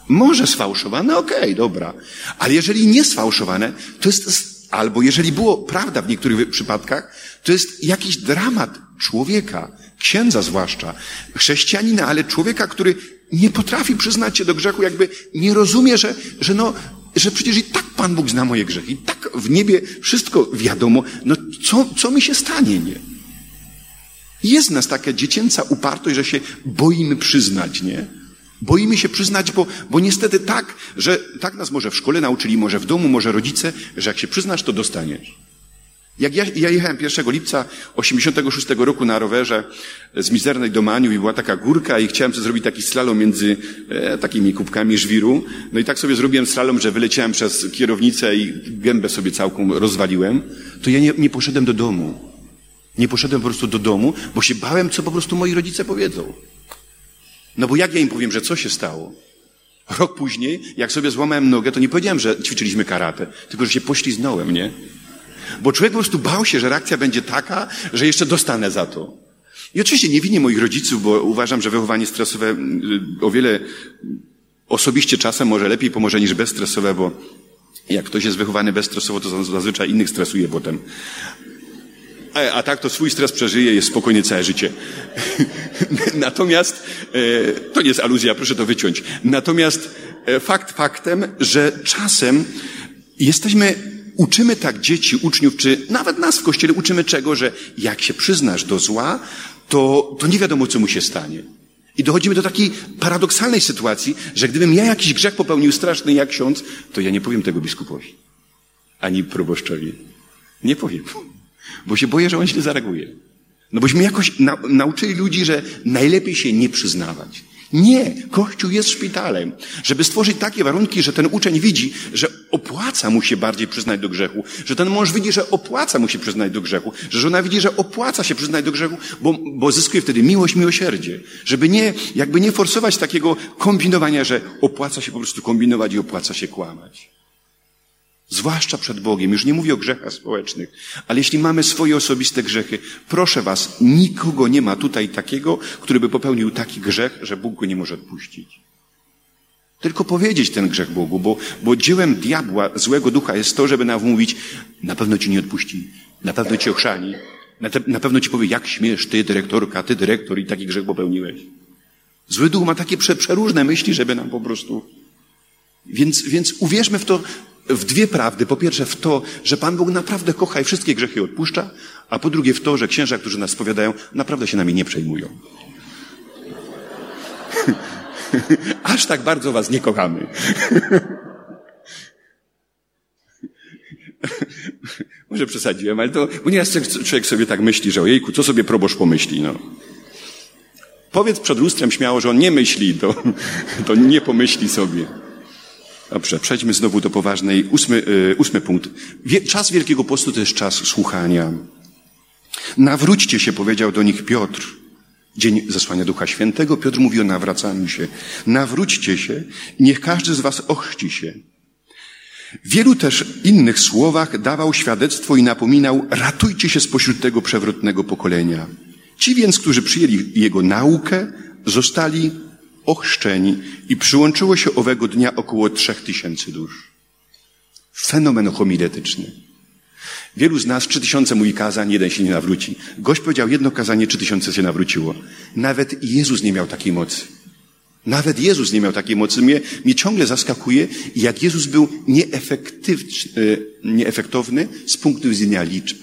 S1: Może sfałszowane, okej, okay, dobra. Ale jeżeli nie sfałszowane, to jest, albo jeżeli było prawda w niektórych przypadkach, to jest jakiś dramat człowieka, księdza zwłaszcza, chrześcijanina, ale człowieka, który nie potrafi przyznać się do grzechu, jakby nie rozumie, że, że no, że przecież i tak Pan Bóg zna moje grzechy, i tak w niebie wszystko wiadomo, no co, co mi się stanie, nie? Jest nas taka dziecięca upartość, że się boimy przyznać, nie? Boimy się przyznać, bo, bo niestety tak, że tak nas może w szkole nauczyli, może w domu, może rodzice, że jak się przyznasz, to dostaniesz. Jak ja, ja jechałem 1 lipca 86 roku na rowerze z Mizernej do Maniu i była taka górka i chciałem sobie zrobić taki slalom między e, takimi kubkami żwiru. No i tak sobie zrobiłem slalom, że wyleciałem przez kierownicę i gębę sobie całką rozwaliłem. To ja nie, nie poszedłem do domu. Nie poszedłem po prostu do domu, bo się bałem, co po prostu moi rodzice powiedzą. No bo jak ja im powiem, że co się stało? Rok później, jak sobie złamałem nogę, to nie powiedziałem, że ćwiczyliśmy karate, tylko że się pośliznąłem, nie? Bo człowiek po prostu bał się, że reakcja będzie taka, że jeszcze dostanę za to. I oczywiście nie winię moich rodziców, bo uważam, że wychowanie stresowe y, o wiele osobiście czasem może lepiej pomoże niż bezstresowe, bo jak ktoś jest wychowany bezstresowo, to zazwyczaj innych stresuje potem. A, a tak to swój stres przeżyje, jest spokojnie całe życie. [LAUGHS] Natomiast, e, to nie jest aluzja, proszę to wyciąć. Natomiast e, fakt faktem, że czasem jesteśmy uczymy tak dzieci, uczniów, czy nawet nas w kościele uczymy czego, że jak się przyznasz do zła, to, to nie wiadomo, co mu się stanie. I dochodzimy do takiej paradoksalnej sytuacji, że gdybym ja jakiś grzech popełnił straszny jak ksiądz, to ja nie powiem tego biskupowi. Ani proboszczowi. Nie powiem. Bo się boję, że on źle zareaguje. No bośmy jakoś na, nauczyli ludzi, że najlepiej się nie przyznawać. Nie, Kościół jest szpitalem, żeby stworzyć takie warunki, że ten uczeń widzi, że opłaca mu się bardziej przyznać do grzechu, że ten mąż widzi, że opłaca mu się przyznać do grzechu, że żona widzi, że opłaca się przyznać do grzechu, bo, bo zyskuje wtedy miłość, miłosierdzie. Żeby nie, jakby nie forsować takiego kombinowania, że opłaca się po prostu kombinować i opłaca się kłamać. Zwłaszcza przed Bogiem. Już nie mówię o grzechach społecznych, ale jeśli mamy swoje osobiste grzechy, proszę Was, nikogo nie ma tutaj takiego, który by popełnił taki grzech, że Bóg go nie może odpuścić. Tylko powiedzieć ten grzech Bogu, bo, bo dziełem diabła, złego ducha jest to, żeby nam mówić, na pewno ci nie odpuści, na pewno ci ochrzani, na, te, na pewno ci powie, jak śmiesz, ty dyrektorka, ty dyrektor i taki grzech popełniłeś. Zły duch ma takie prze, przeróżne myśli, żeby nam po prostu... Więc, więc uwierzmy w to, w dwie prawdy. Po pierwsze w to, że Pan Bóg naprawdę kocha i wszystkie grzechy odpuszcza, a po drugie w to, że księża, którzy nas spowiadają, naprawdę się nami nie przejmują. [LAUGHS] Aż tak bardzo was nie kochamy. [LAUGHS] Może przesadziłem, ale to, bo nieraz człowiek sobie tak myśli, że ojejku, co sobie proboszcz pomyśli, no. Powiedz przed lustrem śmiało, że on nie myśli, to, [LAUGHS] to nie pomyśli sobie. Dobrze, przejdźmy znowu do poważnej. Ósmy, yy, ósmy punkt. Czas Wielkiego Postu to jest czas słuchania. Nawróćcie się, powiedział do nich Piotr. Dzień zesłania Ducha Świętego. Piotr mówi o nawracaniu się. Nawróćcie się, niech każdy z was ochrzci się. W wielu też innych słowach dawał świadectwo i napominał, ratujcie się spośród tego przewrotnego pokolenia. Ci więc, którzy przyjęli jego naukę, zostali ochrzczeni i przyłączyło się owego dnia około trzech tysięcy dusz. Fenomen homiletyczny. Wielu z nas trzy tysiące mówi kazań, jeden się nie nawróci. Gość powiedział jedno kazanie, trzy tysiące się nawróciło. Nawet Jezus nie miał takiej mocy. Nawet Jezus nie miał takiej mocy. Mnie, mnie ciągle zaskakuje, jak Jezus był nieefektywny, nieefektowny z punktu widzenia liczb.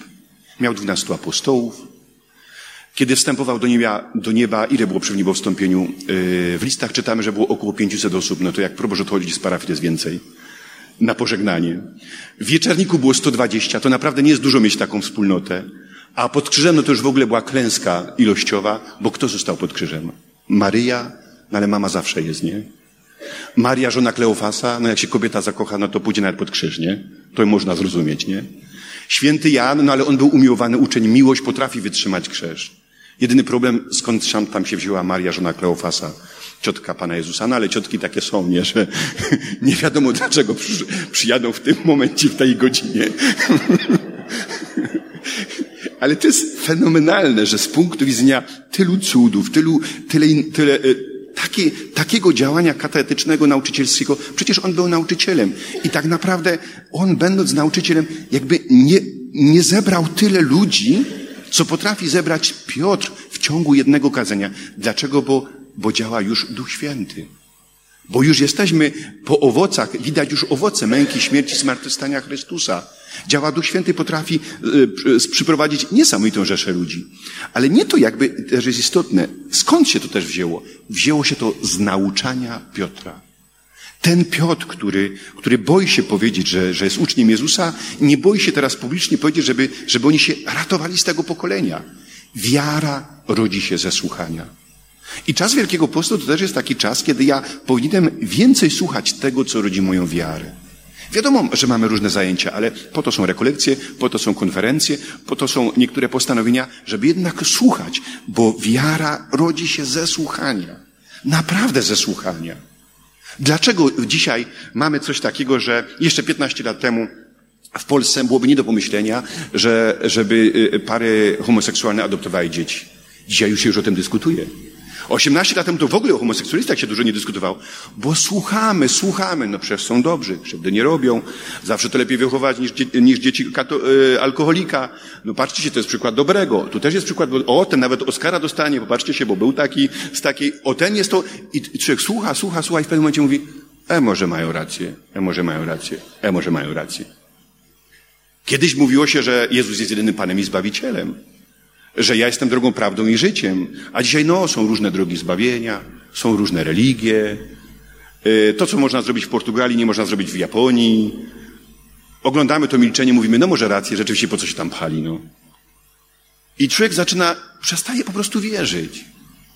S1: Miał dwunastu apostołów. Kiedy wstępował do nieba, do nieba ile było przy niebowstąpieniu? W listach czytamy, że było około 500 osób. No to jak proboszcz odchodzić z parafii, to jest więcej na pożegnanie. W wieczerniku było 120, to naprawdę nie jest dużo mieć taką wspólnotę. A pod krzyżem no to już w ogóle była klęska ilościowa, bo kto został pod krzyżem? Maryja, no ale mama zawsze jest, nie? Maria, żona Kleofasa, no jak się kobieta zakocha, no to pójdzie nawet pod krzyż, nie? To można zrozumieć, nie? Święty Jan, no ale on był umiłowany uczeń, miłość potrafi wytrzymać krzyż. Jedyny problem, skąd tam się wzięła Maria, żona Kleofasa ciotka Pana Jezusa, no ale ciotki takie są, nie, że [LAUGHS] nie wiadomo dlaczego przy, przyjadą w tym momencie, w tej godzinie. [LAUGHS] Ale to jest fenomenalne, że z punktu widzenia tylu cudów, tylu, tyle, tyle e, takie, takiego działania katetycznego, nauczycielskiego, przecież on był nauczycielem. I tak naprawdę on, będąc nauczycielem, jakby nie, nie zebrał tyle ludzi, co potrafi zebrać Piotr w ciągu jednego kazania. Dlaczego? Bo bo działa już Duch Święty. Bo już jesteśmy po owocach, widać już owoce męki, śmierci, zmartwychwstania Chrystusa. Działa Duch Święty, potrafi y, przyprowadzić niesamowitą rzeszę ludzi. Ale nie to jakby też jest istotne. Skąd się to też wzięło? Wzięło się to z nauczania Piotra. Ten Piotr, który, który boi się powiedzieć, że, że jest uczniem Jezusa, nie boi się teraz publicznie powiedzieć, żeby, żeby oni się ratowali z tego pokolenia. Wiara rodzi się ze słuchania. I czas Wielkiego Postu to też jest taki czas, kiedy ja powinienem więcej słuchać tego, co rodzi moją wiarę. Wiadomo, że mamy różne zajęcia, ale po to są rekolekcje, po to są konferencje, po to są niektóre postanowienia, żeby jednak słuchać, bo wiara rodzi się ze słuchania. Naprawdę ze słuchania. Dlaczego dzisiaj mamy coś takiego, że jeszcze 15 lat temu w Polsce byłoby nie do pomyślenia, że, żeby y, pary homoseksualne adoptowały dzieci? Dzisiaj już się już o tym dyskutuje. 18 lat temu to w ogóle o homoseksualistach się dużo nie dyskutowało, bo słuchamy, słuchamy, no przecież są dobrzy, krzywdy nie robią, zawsze to lepiej wychować niż, niż dzieci y, alkoholika. No patrzcie się, to jest przykład dobrego. Tu też jest przykład, bo, o, ten nawet Oscara dostanie, popatrzcie się, bo był taki, z takiej, o ten jest to, i, i człowiek słucha, słucha, słucha i w pewnym momencie mówi, e, może mają rację, e, może mają rację, e, może mają rację. Kiedyś mówiło się, że Jezus jest jedynym Panem i Zbawicielem że ja jestem drogą, prawdą i życiem. A dzisiaj, no, są różne drogi zbawienia, są różne religie. Y, to, co można zrobić w Portugalii, nie można zrobić w Japonii. Oglądamy to milczenie, mówimy, no może rację, rzeczywiście po co się tam pchali, no. I człowiek zaczyna, przestaje po prostu wierzyć.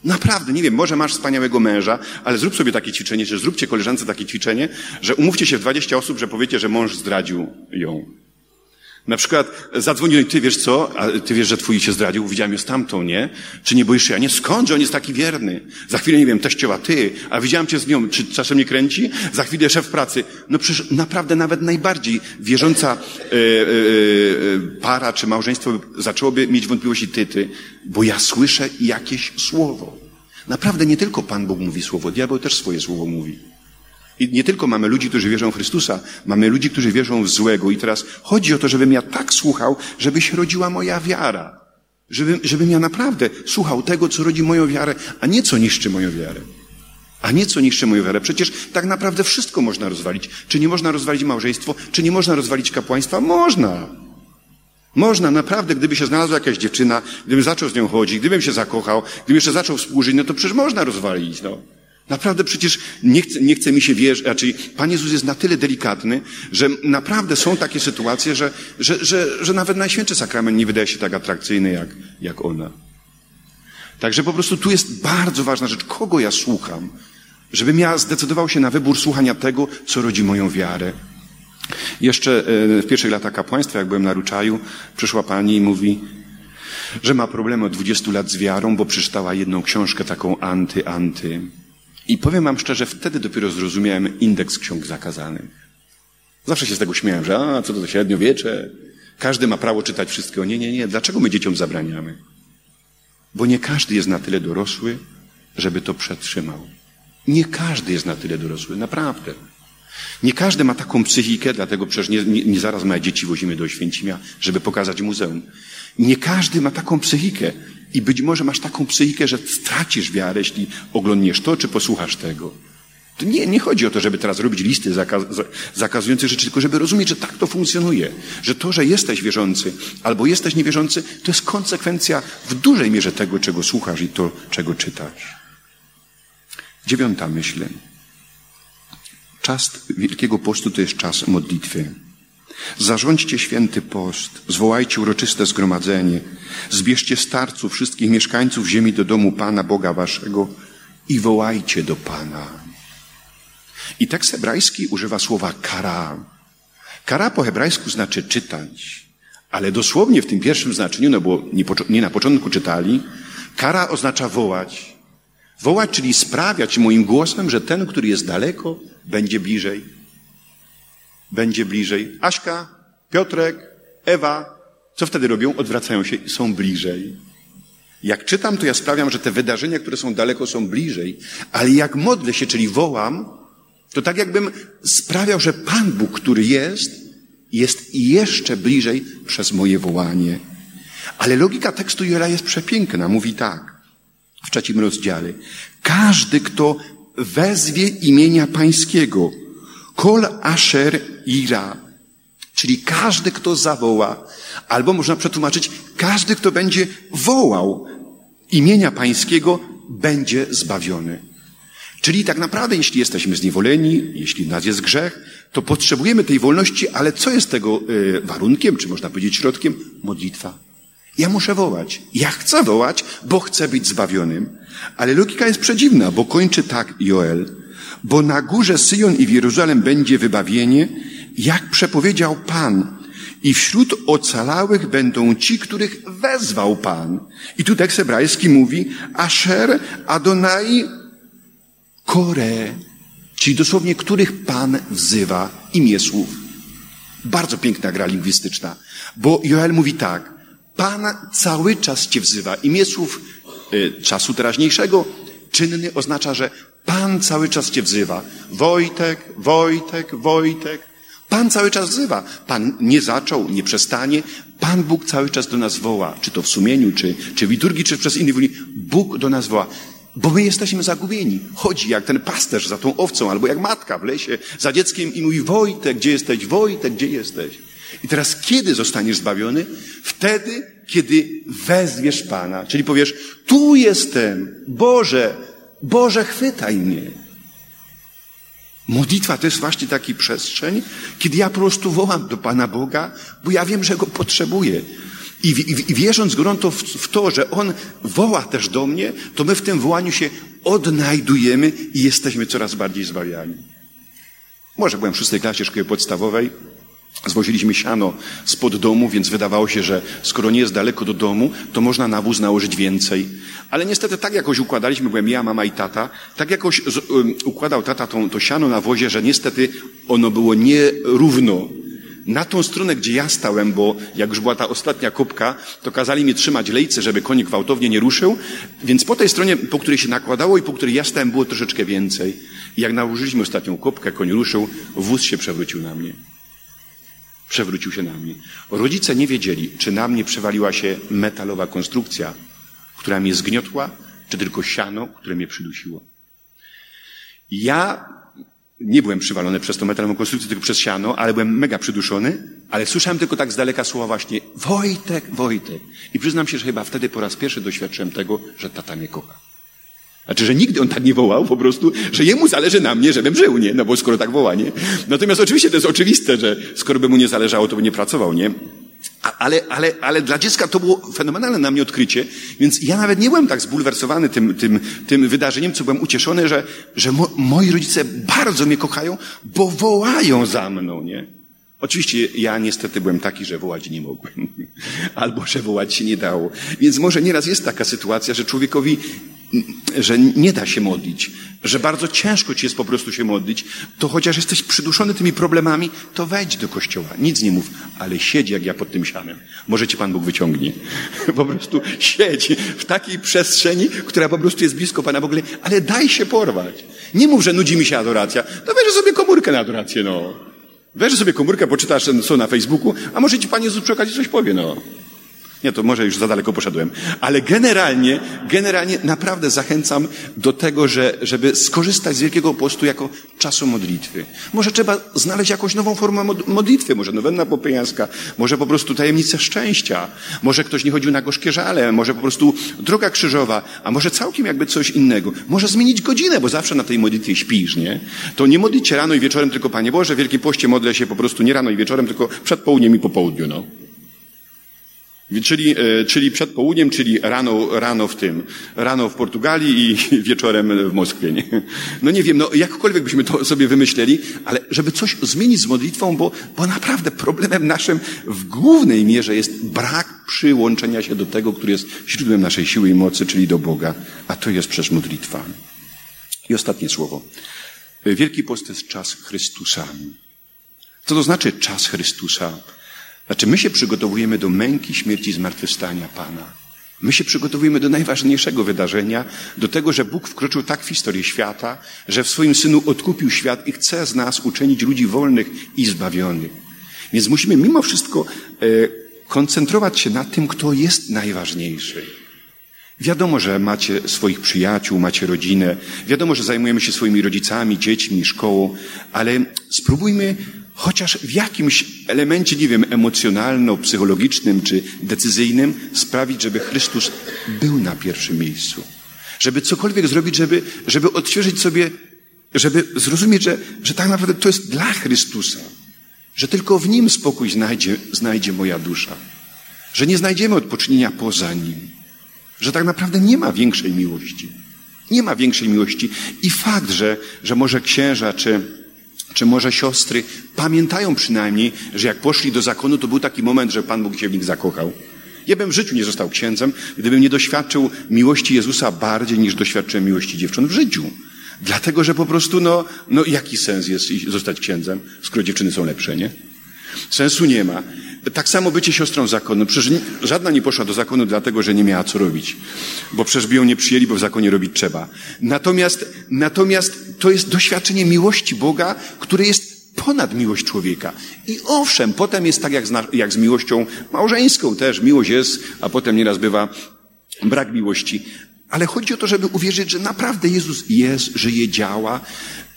S1: Naprawdę, nie wiem, może masz wspaniałego męża, ale zrób sobie takie ćwiczenie, że zróbcie koleżance takie ćwiczenie, że umówcie się w 20 osób, że powiecie, że mąż zdradził ją. Na przykład zadzwonił i ty wiesz co, a ty wiesz, że twój się zdradził, widziałem z tamtą, nie? Czy nie boisz się? A nie, skądże on jest taki wierny? Za chwilę, nie wiem, teściowa, ty, a widziałem cię z nią, czy czasem nie kręci? Za chwilę szef pracy. No przecież naprawdę nawet najbardziej wierząca e, para czy małżeństwo zaczęłoby mieć wątpliwości ty, ty, bo ja słyszę jakieś słowo. Naprawdę nie tylko Pan Bóg mówi słowo, diabeł też swoje słowo mówi. I nie tylko mamy ludzi, którzy wierzą w Chrystusa, mamy ludzi, którzy wierzą w złego. I teraz chodzi o to, żebym ja tak słuchał, żeby się rodziła moja wiara. Żebym, żebym ja naprawdę słuchał tego, co rodzi moją wiarę, a nie co niszczy moją wiarę. A nie co niszczy moją wiarę. Przecież tak naprawdę wszystko można rozwalić. Czy nie można rozwalić małżeństwo? Czy nie można rozwalić kapłaństwa? Można. Można, naprawdę, gdyby się znalazła jakaś dziewczyna, gdybym zaczął z nią chodzić, gdybym się zakochał, gdybym jeszcze zaczął współżyć, no to przecież można rozwalić, no. Naprawdę przecież nie chce, nie chce mi się wierzyć, raczej Pan Jezus jest na tyle delikatny, że naprawdę są takie sytuacje, że, że, że, że nawet Najświętszy Sakrament nie wydaje się tak atrakcyjny jak, jak ona. Także po prostu tu jest bardzo ważna rzecz, kogo ja słucham, żebym ja zdecydował się na wybór słuchania tego, co rodzi moją wiarę. Jeszcze e, w pierwszych latach kapłaństwa, jak byłem na Ruczaju, przyszła pani i mówi, że ma problemy od 20 lat z wiarą, bo przeczytała jedną książkę taką anty-anty. I powiem wam szczerze, wtedy dopiero zrozumiałem indeks ksiąg zakazanych. Zawsze się z tego śmiałem, że a, co to za średniowiecze, każdy ma prawo czytać wszystkiego. Nie, nie, nie. Dlaczego my dzieciom zabraniamy? Bo nie każdy jest na tyle dorosły, żeby to przetrzymał. Nie każdy jest na tyle dorosły, naprawdę. Nie każdy ma taką psychikę, dlatego przecież nie, nie, nie zaraz małe dzieci wozimy do Święcimia, żeby pokazać muzeum. Nie każdy ma taką psychikę. I być może masz taką psychikę, że stracisz wiarę, jeśli oglądniesz to, czy posłuchasz tego. To nie, nie chodzi o to, żeby teraz robić listy zakaz, zakazujące rzeczy, tylko żeby rozumieć, że tak to funkcjonuje. Że to, że jesteś wierzący albo jesteś niewierzący, to jest konsekwencja w dużej mierze tego, czego słuchasz i to, czego czytasz. Dziewiąta myśl. Czas Wielkiego Postu to jest czas modlitwy. Zarządźcie święty post, zwołajcie uroczyste zgromadzenie, zbierzcie starców wszystkich mieszkańców ziemi do domu Pana Boga Waszego i wołajcie do Pana. I tekst hebrajski używa słowa kara. Kara po hebrajsku znaczy czytać, ale dosłownie w tym pierwszym znaczeniu, no bo nie, na początku czytali, kara oznacza wołać. Wołać, czyli sprawiać moim głosem, że ten, który jest daleko, będzie bliżej. Będzie bliżej. Aśka, Piotrek, Ewa, co wtedy robią? Odwracają się i są bliżej. Jak czytam, to ja sprawiam, że te wydarzenia, które są daleko, są bliżej, ale jak modlę się, czyli wołam, to tak jakbym sprawiał, że Pan Bóg, który jest, jest jeszcze bliżej przez moje wołanie. Ale logika tekstu Joela jest przepiękna. Mówi tak w trzecim rozdziale. Każdy, kto wezwie imienia Pańskiego, kol asher ira, czyli każdy, kto zawoła, albo można przetłumaczyć, każdy, kto będzie wołał imienia Pańskiego, będzie zbawiony. Czyli tak naprawdę, jeśli jesteśmy zniewoleni, jeśli w nas jest grzech, to potrzebujemy tej wolności, ale co jest tego y, warunkiem, czy można powiedzieć środkiem? Modlitwa. Ja muszę wołać. Ja chcę wołać, bo chcę być zbawionym. Ale logika jest przedziwna, bo kończy tak Joel. Bo na górze Syjon i w Jeruzalem będzie wybawienie, jak przepowiedział Pan. I wśród ocalałych będą ci, których wezwał Pan. I tu tekst hebrajski mówi Asher Adonai Kore, czyli dosłownie których Pan wzywa imię słów. Bardzo piękna gra lingwistyczna, bo Joel mówi tak, Pan cały czas Cię wzywa. Imię słów y, czasu teraźniejszego, czynny oznacza, że Pan cały czas Cię wzywa. Wojtek, Wojtek, Wojtek. Pan cały czas wzywa. Pan nie zaczął, nie przestanie. Pan Bóg cały czas do nas woła. Czy to w sumieniu, czy, czy w liturgii, czy przez innych Bóg do nas woła. Bo my jesteśmy zagubieni. Chodzi jak ten pasterz za tą owcą, albo jak matka w lesie za dzieckiem i mówi, Wojtek, gdzie jesteś? Wojtek, gdzie jesteś? I teraz kiedy zostaniesz zbawiony? Wtedy, kiedy wezwiesz Pana. Czyli powiesz, tu jestem, Boże, Boże, chwytaj mnie. Modlitwa to jest właśnie taki przestrzeń, kiedy ja po prostu wołam do Pana Boga, bo ja wiem, że Go potrzebuję. I, i, i wierząc grunto w, w to, że On woła też do mnie, to my w tym wołaniu się odnajdujemy i jesteśmy coraz bardziej zbawiani. Może byłem w szóstej klasie szkoły podstawowej, Zwoziliśmy siano spod domu, więc wydawało się, że skoro nie jest daleko do domu, to można na wóz nałożyć więcej. Ale niestety tak jakoś układaliśmy, byłem ja, mama i tata, tak jakoś z, um, układał tata to, to siano na wozie, że niestety ono było nierówno. Na tą stronę, gdzie ja stałem, bo jak już była ta ostatnia kubka, to kazali mi trzymać lejce, żeby konik gwałtownie nie ruszył, więc po tej stronie, po której się nakładało i po której ja stałem, było troszeczkę więcej. I jak nałożyliśmy ostatnią kubkę, koń ruszył, wóz się przewrócił na mnie przewrócił się na mnie. Rodzice nie wiedzieli, czy na mnie przewaliła się metalowa konstrukcja, która mnie zgniotła, czy tylko siano, które mnie przydusiło. Ja nie byłem przywalony przez tą metalową konstrukcję, tylko przez siano, ale byłem mega przyduszony, ale słyszałem tylko tak z daleka słowa właśnie Wojtek, Wojtek. I przyznam się, że chyba wtedy po raz pierwszy doświadczyłem tego, że tata mnie kocha. Znaczy, że nigdy on tak nie wołał, po prostu, że jemu zależy na mnie, żebym żył, nie? No bo skoro tak woła, nie? Natomiast oczywiście to jest oczywiste, że skoro by mu nie zależało, to by nie pracował, nie? Ale, ale, ale dla dziecka to było fenomenalne na mnie odkrycie, więc ja nawet nie byłem tak zbulwersowany tym, tym, tym wydarzeniem, co byłem ucieszony, że, że mo, moi rodzice bardzo mnie kochają, bo wołają za mną, nie? Oczywiście ja niestety byłem taki, że wołać nie mogłem. [LAUGHS] Albo że wołać się nie dało. Więc może nieraz jest taka sytuacja, że człowiekowi że nie da się modlić, że bardzo ciężko ci jest po prostu się modlić, to chociaż jesteś przyduszony tymi problemami, to wejdź do kościoła. Nic nie mów, ale siedź jak ja pod tym sianem. Może ci Pan Bóg wyciągnie. [LAUGHS] Po prostu siedź w takiej przestrzeni, która po prostu jest blisko Pana w ogóle, ale daj się porwać. Nie mów, że nudzi mi się adoracja. To weź sobie komórkę na adorację, no. Weź sobie komórkę, poczytasz co na Facebooku, a może ci Pan Jezus coś powie, no. Nie, to może już za daleko poszedłem. Ale generalnie, generalnie naprawdę zachęcam do tego, że, żeby skorzystać z Wielkiego Postu jako czasu modlitwy. Może trzeba znaleźć jakąś nową formę modlitwy, może nowenna popyjańska, może po prostu tajemnice szczęścia, może ktoś nie chodził na gorzkie żale, może po prostu droga krzyżowa, a może całkiem jakby coś innego. Może zmienić godzinę, bo zawsze na tej modlitwie śpisz, nie? To nie modlić się rano i wieczorem, tylko Panie Boże, w Wielkim Poście modlę się po prostu nie rano i wieczorem, tylko przed południem i po południu, no. Czyli, e, czyli przed południem, czyli rano, rano w tym, rano w Portugalii i [LAUGHS] wieczorem w Moskwie. Nie? No nie wiem, no jakkolwiek byśmy to sobie wymyśleli, ale żeby coś zmienić z modlitwą, bo, bo naprawdę problemem naszym w głównej mierze jest brak przyłączenia się do tego, który jest źródłem naszej siły i mocy, czyli do Boga, a to jest przez modlitwa. I ostatnie słowo. Wielki Post jest czas Chrystusa. Co to znaczy czas Chrystusa? Znaczy, my się przygotowujemy do męki, śmierci, zmartwychwstania Pana. My się przygotowujemy do najważniejszego wydarzenia, do tego, że Bóg wkroczył tak w historię świata, że w swoim Synu odkupił świat i chce z nas uczynić ludzi wolnych i zbawionych. Więc musimy mimo wszystko e, koncentrować się na tym, kto jest najważniejszy. Wiadomo, że macie swoich przyjaciół, macie rodzinę, wiadomo, że zajmujemy się swoimi rodzicami, dziećmi, szkołą, ale spróbujmy chociaż w jakimś elemencie, nie wiem, emocjonalno-psychologicznym czy decyzyjnym sprawić, żeby Chrystus był na pierwszym miejscu. Żeby cokolwiek zrobić, żeby, żeby odświeżyć sobie, żeby zrozumieć, że, że tak naprawdę to jest dla Chrystusa. Że tylko w Nim spokój znajdzie, znajdzie moja dusza. Że nie znajdziemy odpocznienia poza Nim. Że tak naprawdę nie ma większej miłości. Nie ma większej miłości. I fakt, że, że może księża czy, czy może siostry pamiętają przynajmniej, że jak poszli do zakonu, to był taki moment, że Pan Bóg się w nich zakochał. Ja bym w życiu nie został księdzem, gdybym nie doświadczył miłości Jezusa bardziej niż doświadczyłem miłości dziewcząt w życiu. Dlatego, że po prostu, no, no jaki sens jest zostać księdzem, skoro dziewczyny są lepsze, nie? Sensu nie ma. Tak samo bycie siostrą zakonu. Przecież żadna nie poszła do zakonu dlatego, że nie miała co robić. Bo przecież by ją nie przyjęli, bo w zakonie robić trzeba. Natomiast, natomiast to jest doświadczenie miłości Boga, które jest ponad miłość człowieka. I owszem, potem jest tak jak z, jak z miłością małżeńską też. Miłość jest, a potem nieraz bywa brak miłości. Ale chodzi o to, żeby uwierzyć, że naprawdę Jezus jest, żyje, działa,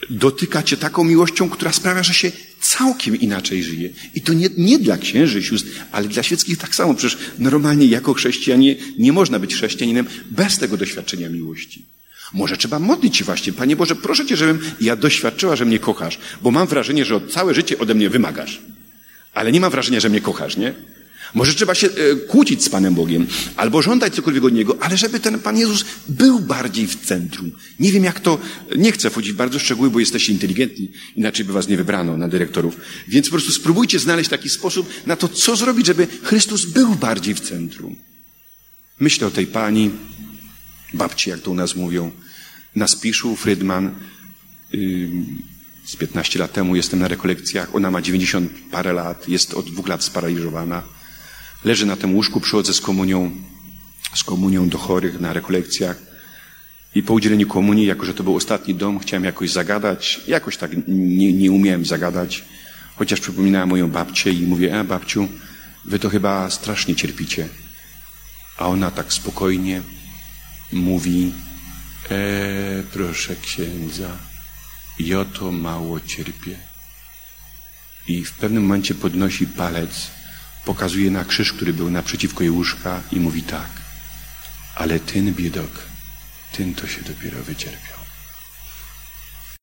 S1: dotyka cię taką miłością, która sprawia, że się całkiem inaczej żyje. I to nie, nie dla księży, sióstr, ale dla świeckich tak samo. Przecież normalnie jako chrześcijanie nie można być chrześcijaninem bez tego doświadczenia miłości. Może trzeba modlić się właśnie. Panie Boże, proszę Cię, żebym ja doświadczyła, że mnie kochasz, bo mam wrażenie, że całe życie ode mnie wymagasz. Ale nie mam wrażenia, że mnie kochasz, nie? Może trzeba się e, kłócić z Panem Bogiem, albo żądać cokolwiek od Niego, ale żeby ten Pan Jezus był bardziej w centrum. Nie wiem jak to, nie chcę wchodzić w bardzo szczegóły, bo jesteście inteligentni, inaczej by was nie wybrano na dyrektorów. Więc po prostu spróbujcie znaleźć taki sposób na to, co zrobić, żeby Chrystus był bardziej w centrum. Myślę o tej pani, babci, jak to u nas mówią, na Spiszu, Frydman, z 15 lat temu jestem na rekolekcjach, ona ma 90 parę lat, jest od dwóch lat sparaliżowana. Leży na tym łóżku, przychodzę z komunią, z komunią do chorych na rekolekcjach. I po udzieleniu komunii, jako że to był ostatni dom, chciałem jakoś zagadać. Jakoś tak nie, nie umiałem zagadać, chociaż przypominałem moją babcię i mówię, e babciu, wy to chyba strasznie cierpicie. A ona tak spokojnie mówi, e, proszę księdza, ja to mało cierpię. I w pewnym momencie podnosi palec pokazuje na krzyż, który był naprzeciwko jej łóżka i mówi tak. Ale ten biedok, ten to się dopiero wycierpiał.